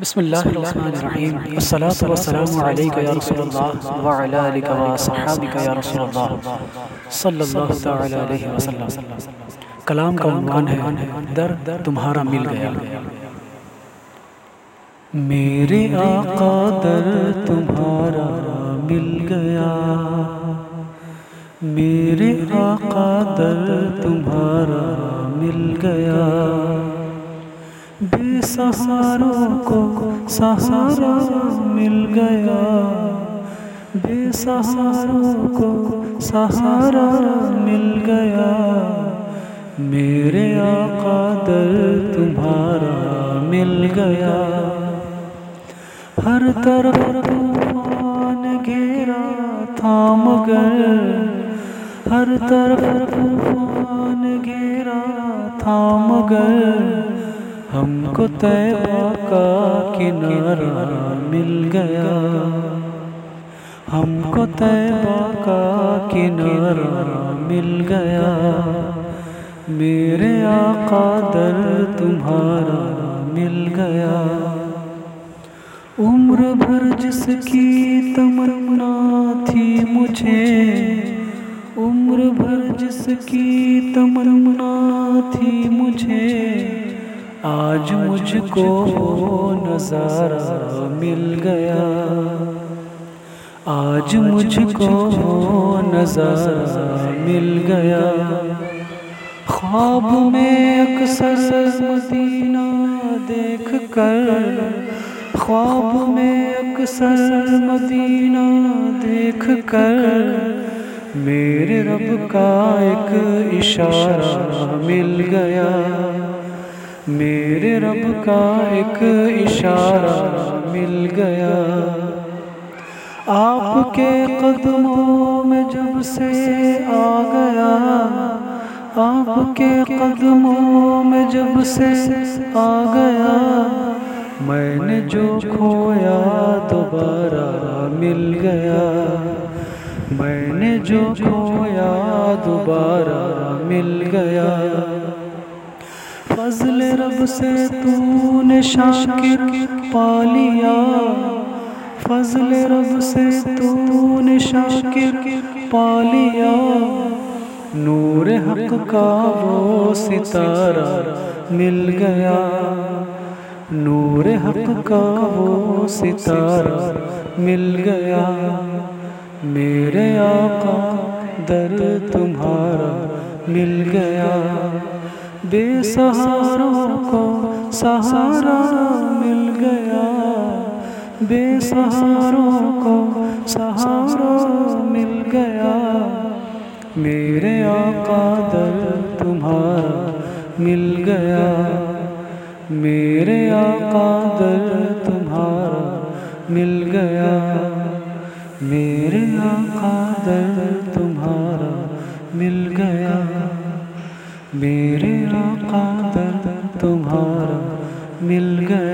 بسم اللہ الرحمن الرحیم. الصلاة والسلام علیکہ یا رسول اللہ وعلا علیکہ و صحابکہ یا رسول اللہ. صلی اللہ تعالی علیہ وسلم. کلام کا عنوان ہے، در تمہارا مل گیا. میرے آقا در تمہارا مل گیا. میرے آقا در تمہارا مل گیا. بے سہاروں کو سہارا مل گیا۔ بے سہاروں کو سہارا مل گیا۔ میرے آقا در تمہارا مل گیا۔ ہر طرف طوفان گھیرا تھا مگر ہر طرف طوفان گھیرا تھا مگر ہم کو طیبہ کا کنارہ مل گیا۔ ہم کو طیبہ کا کنارہ مل گیا۔ میرے آقا در تمہارا مل گیا۔ عمر بھر جس کی تمنا تھی مجھے۔ عمر بھر جس کی تمنا تھی مجھے۔ آج مجھ کو نظارہ مل گیا۔ آج مجھ کو نظارہ مل گیا۔ خواب میں اکثر مدینہ دیکھ کر، خواب میں اکثر مدینہ دیکھ کر، میرے رب کا ایک اشارہ مل گیا۔ میرے رب کا ایک اشارہ مل گیا۔ آپ کے قدموں میں جب سے آ گیا، آپ کے قدموں میں جب سے آ گیا، میں نے جو کھویا دوبارہ مل گیا۔ میں نے جو کھویا دوبارہ مل گیا۔ فضل رب سے تو نے شاکر پا لیا۔ فضل رب سے تو نے شاکر پا لیا۔ نور حق کا وہ ستارہ مل گیا۔ نور حق کا وہ ستارہ مل گیا۔ میرے آقا در تمہارا مل گیا۔ بے سہاروں کو سہارا مل گیا۔ بے سہاروں کو سہارا مل گیا۔ میرے آقا در تمہارا مل گیا۔ میرے آقا در تمہارا مل گیا۔ میرے آقا در تمہارا مل گیا۔ میرے آقا در تمہارا مل گیا۔